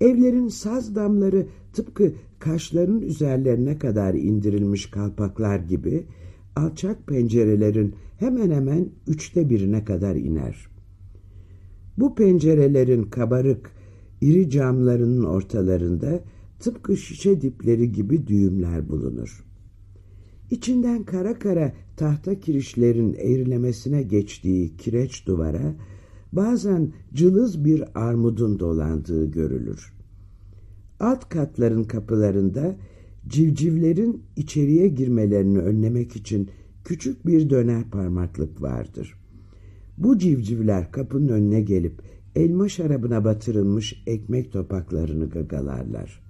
Evlerin saz damları tıpkı kaşların üzerlerine kadar indirilmiş kalpaklar gibi alçak pencerelerin hemen hemen üçte birine kadar iner. Bu pencerelerin kabarık, iri camlarının ortalarında tıpkı şişe dipleri gibi düğümler bulunur. İçinden kara kara tahta kirişlerin eğrilemesine geçtiği kireç duvara bazen cılız bir armudun dolandığı görülür. Alt katların kapılarında civcivlerin içeriye girmelerini önlemek için küçük bir döner parmaklık vardır. Bu civcivler kapının önüne gelip elma şarabına batırılmış ekmek topaklarını gagalarlar.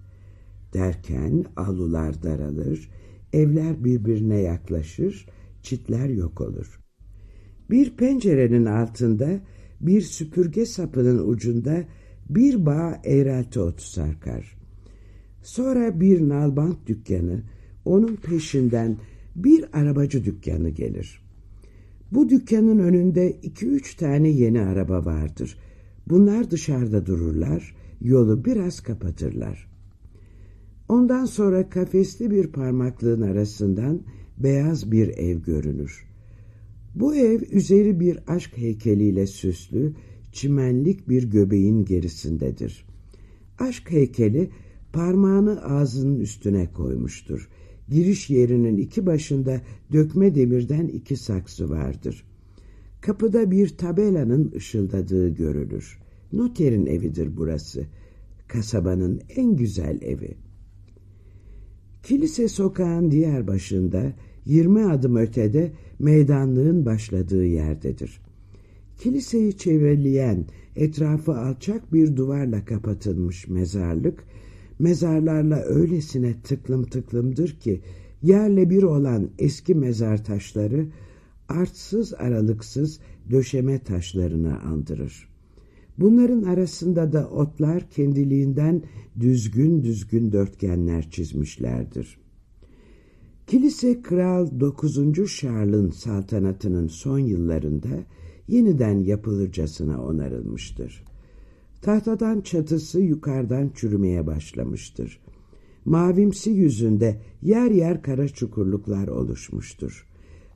Derken avlular daralır, evler birbirine yaklaşır, çitler yok olur. Bir pencerenin altında bir süpürge sapının ucunda bir bağ eğrelti otu sarkar. Sonra bir nalbant dükkanı, onun peşinden bir arabacı dükkanı gelir. Bu dükkanın önünde iki üç tane yeni araba vardır. Bunlar dışarıda dururlar, yolu biraz kapatırlar. Ondan sonra kafesli bir parmaklığın arasından beyaz bir ev görünür. Bu ev üzeri bir aşk heykeliyle süslü, çimenlik bir göbeğin gerisindedir. Aşk heykeli parmağını ağzının üstüne koymuştur. Giriş yerinin iki başında dökme demirden iki saksı vardır. Kapıda bir tabelanın ışıldadığı görülür. Noterin evidir burası. Kasabanın en güzel evi. Kilise sokağın diğer başında, yirmi adım ötede meydanlığın başladığı yerdedir. Kiliseyi çevreleyen, etrafı alçak bir duvarla kapatılmış mezarlık, mezarlarla öylesine tıklım tıklımdır ki, yerle bir olan eski mezar taşları, artsız aralıksız döşeme taşlarını andırır. Bunların arasında da otlar kendiliğinden düzgün düzgün dörtgenler çizmişlerdir. Kilise Kral 9. Charles'ın saltanatının son yıllarında yeniden yapılırcasına onarılmıştır. Tahtadan çatısı yukarıdan çürümeye başlamıştır. Mavimsi yüzünde yer yer kara çukurluklar oluşmuştur.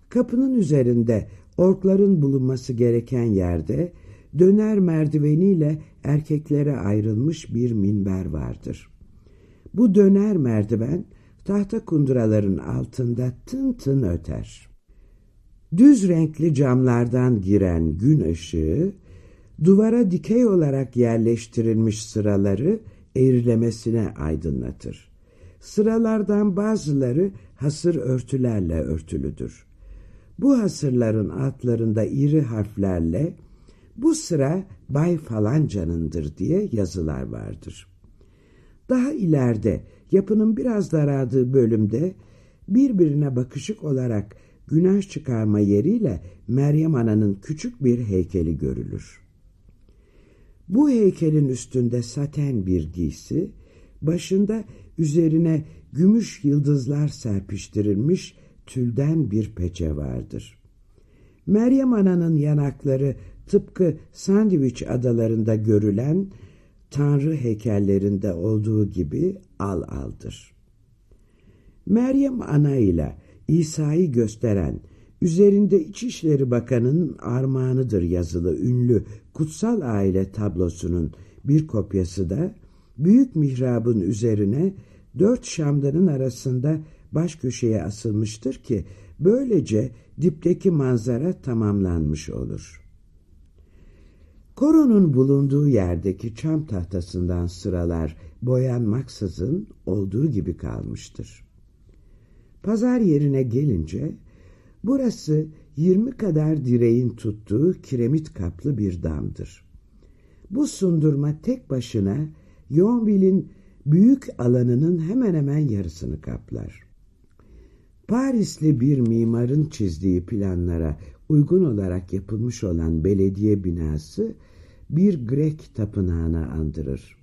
Kapının üzerinde orkların bulunması gereken yerde döner merdiveniyle erkeklere ayrılmış bir minber vardır. Bu döner merdiven tahta kunduraların altında tın tın öter. Düz renkli camlardan giren gün ışığı, duvara dikey olarak yerleştirilmiş sıraları eğrilemesine aydınlatır. Sıralardan bazıları hasır örtülerle örtülüdür. Bu hasırların altlarında iri harflerle bu sıra Bay falancanındır diye yazılar vardır. Daha ileride yapının biraz daraldığı bölümde birbirine bakışık olarak günah çıkarma yeriyle Meryem Ana'nın küçük bir heykeli görülür. Bu heykelin üstünde saten bir giysi, başında üzerine gümüş yıldızlar serpiştirilmiş tülden bir peçe vardır. Meryem Ana'nın yanakları tıpkı Sandviç adalarında görülen tanrı heykellerinde olduğu gibi al aldır. Meryem Ana ile İsa'yı gösteren üzerinde İçişleri Bakanı'nın armağanıdır yazılı ünlü Kutsal Aile tablosunun bir kopyası da büyük mihrabın üzerine dört şamdanın arasında baş köşeye asılmıştır ki böylece dipteki manzara tamamlanmış olur. Koronun bulunduğu yerdeki çam tahtasından sıralar boyanmaksızın olduğu gibi kalmıştır. Pazar yerine gelince burası yirmi kadar direğin tuttuğu kiremit kaplı bir damdır. Bu sundurma tek başına Yonville'in büyük alanının hemen hemen yarısını kaplar. Parisli bir mimarın çizdiği planlara uygun olarak yapılmış olan belediye binası bir Grek tapınağına andırır.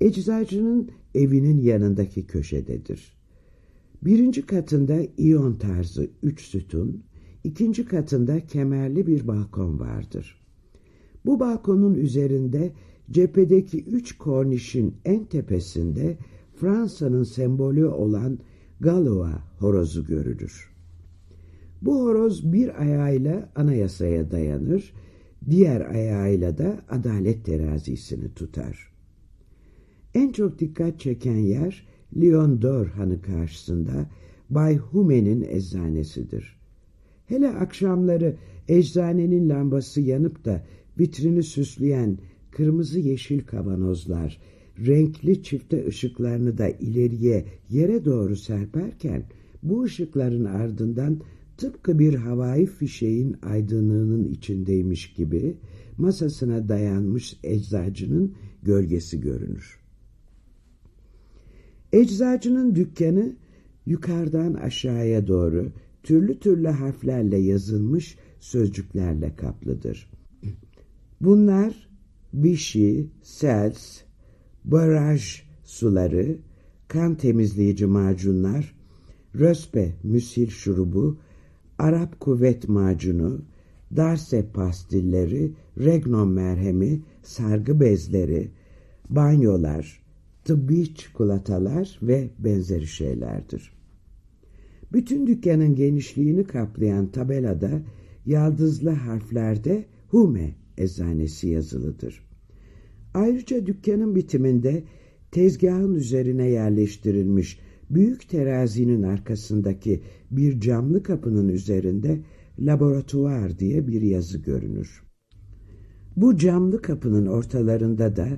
Eczacının evinin yanındaki köşededir. Birinci katında iyon tarzı üç sütun, ikinci katında kemerli bir balkon vardır. Bu balkonun üzerinde cephedeki üç kornişin en tepesinde Fransa'nın sembolü olan Galois horozu görülür. Bu horoz bir ayağıyla anayasaya dayanır, diğer ayağıyla da adalet terazisini tutar. En çok dikkat çeken yer Leon d'Or Hanı karşısında Bay Hume'nin eczanesidir. Hele akşamları eczanenin lambası yanıp da vitrini süsleyen kırmızı yeşil kavanozlar, renkli çifte ışıklarını da ileriye yere doğru serperken bu ışıkların ardından tıpkı bir havai fişeğin aydınlığının içindeymiş gibi masasına dayanmış eczacının gölgesi görünür. Eczacının dükkanı yukarıdan aşağıya doğru türlü türlü harflerle yazılmış sözcüklerle kaplıdır. Bunlar Vichy, Sels, baraj suları, kan temizleyici macunlar, röspe müsil şurubu, Arap kuvvet macunu, darse pastilleri, regnon merhemi, sargı bezleri, banyolar, tıbbi çikolatalar ve benzeri şeylerdir. Bütün dükkanın genişliğini kaplayan tabelada yaldızlı harflerde Hume eczanesi yazılıdır. Ayrıca dükkanın bitiminde tezgahın üzerine yerleştirilmiş büyük terazinin arkasındaki bir camlı kapının üzerinde laboratuvar diye bir yazı görünür. Bu camlı kapının ortalarında da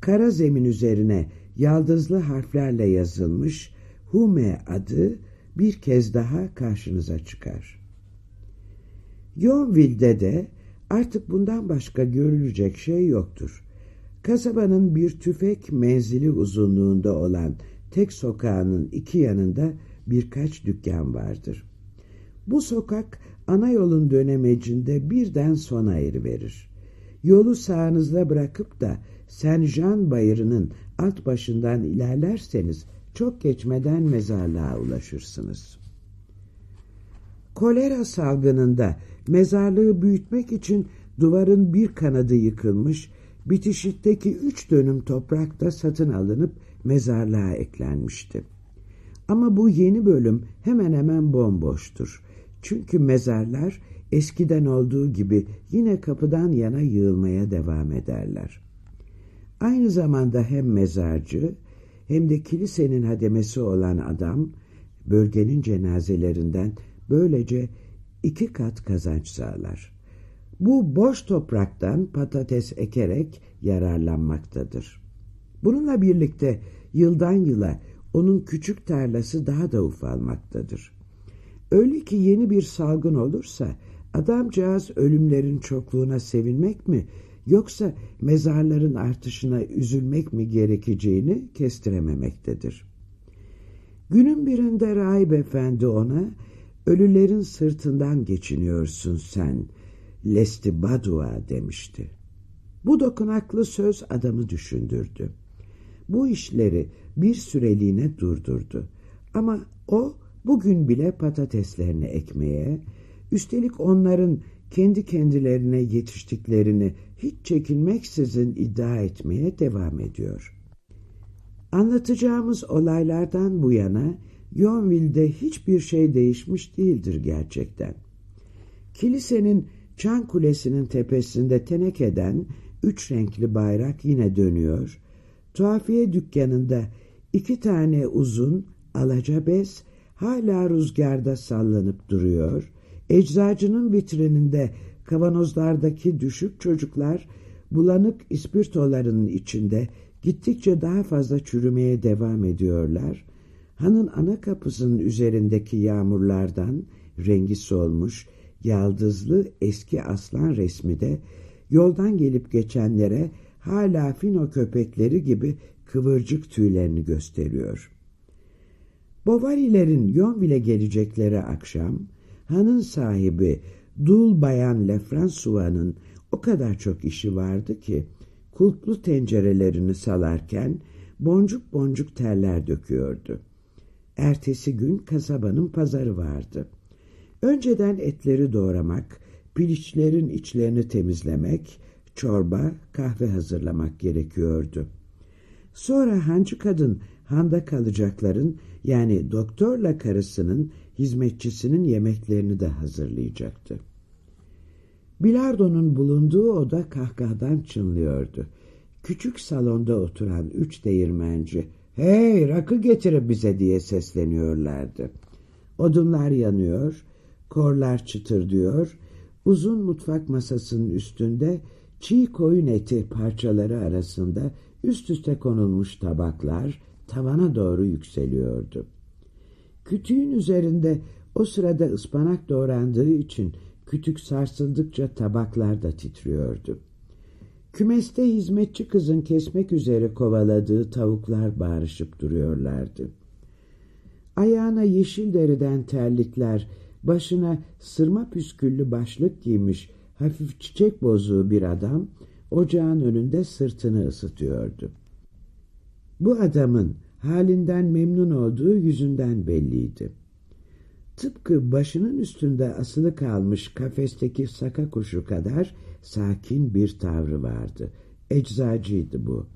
kara zemin üzerine yaldızlı harflerle yazılmış Hume adı bir kez daha karşınıza çıkar. Yonville'de de artık bundan başka görülecek şey yoktur. Kasabanın bir tüfek menzili uzunluğunda olan tek sokağının iki yanında birkaç dükkan vardır. Bu sokak ana yolun dönemecinde birden sona verir. Yolu sağınızda bırakıp da Saint Jean bayırının alt başından ilerlerseniz çok geçmeden mezarlığa ulaşırsınız. Kolera salgınında mezarlığı büyütmek için duvarın bir kanadı yıkılmış, bitişikteki üç dönüm toprak da satın alınıp mezarlığa eklenmişti. Ama bu yeni bölüm hemen hemen bomboştur. Çünkü mezarlar eskiden olduğu gibi yine kapıdan yana yığılmaya devam ederler. Aynı zamanda hem mezarcı hem de kilisenin hademesi olan adam bölgenin cenazelerinden böylece iki kat kazanç sağlar. Bu boş topraktan patates ekerek yararlanmaktadır. Bununla birlikte yıldan yıla onun küçük tarlası daha da ufalmaktadır. Öyle ki yeni bir salgın olursa adamcağız ölümlerin çokluğuna sevinmek mi yoksa mezarların artışına üzülmek mi gerekeceğini kestirememektedir. Günün birinde rahip efendi ona ölülerin sırtından geçiniyorsun sen Lesti Badua demişti. Bu dokunaklı söz adamı düşündürdü. Bu işleri bir süreliğine durdurdu. Ama o bugün bile patateslerini ekmeye, üstelik onların kendi kendilerine yetiştiklerini hiç çekinmeksizin iddia etmeye devam ediyor. Anlatacağımız olaylardan bu yana Yonville'de hiçbir şey değişmiş değildir gerçekten. Kilisenin Çan Kulesi'nin tepesinde tenekeden üç renkli bayrak yine dönüyor. Tuhafiye dükkanında iki tane uzun alaca bez hala rüzgarda sallanıp duruyor. Eczacının vitrininde kavanozlardaki düşük çocuklar bulanık ispirtolarının içinde gittikçe daha fazla çürümeye devam ediyorlar. Hanın ana kapısının üzerindeki yağmurlardan rengi solmuş, yaldızlı eski aslan resmi de yoldan gelip geçenlere hala fino köpekleri gibi kıvırcık tüylerini gösteriyor. Bovary'lerin Yonville'e gelecekleri akşam, hanın sahibi Dul Bayan Lefrancois'ın o kadar çok işi vardı ki, kulplu tencerelerini salarken boncuk boncuk terler döküyordu. Ertesi gün kasabanın pazarı vardı. Önceden etleri doğramak, piliçlerin içlerini temizlemek, çorba, kahve hazırlamak gerekiyordu. Sonra hancı kadın handa kalacakların yani doktorla karısının hizmetçisinin yemeklerini de hazırlayacaktı. Bilardo'nun bulunduğu oda kahkahadan çınlıyordu. Küçük salonda oturan üç değirmenci, ''Hey rakı getirin bize'' diye sesleniyorlardı. Odunlar yanıyor, korlar çıtırdıyor, uzun mutfak masasının üstünde çiğ koyun eti parçaları arasında üst üste konulmuş tabaklar tavana doğru yükseliyordu. Kütüğün üzerinde o sırada ıspanak doğrandığı için kütük sarsıldıkça tabaklar da titriyordu. Kümeste hizmetçi kızın kesmek üzere kovaladığı tavuklar bağırışıp duruyorlardı. Ayağına yeşil deriden terlikler, başına sırma püsküllü başlık giymiş hafif çiçek bozuğu bir adam ocağın önünde sırtını ısıtıyordu. Bu adamın halinden memnun olduğu yüzünden belliydi. Tıpkı başının üstünde asılı kalmış kafesteki saka kuşu kadar sakin bir tavrı vardı. Eczacıydı bu.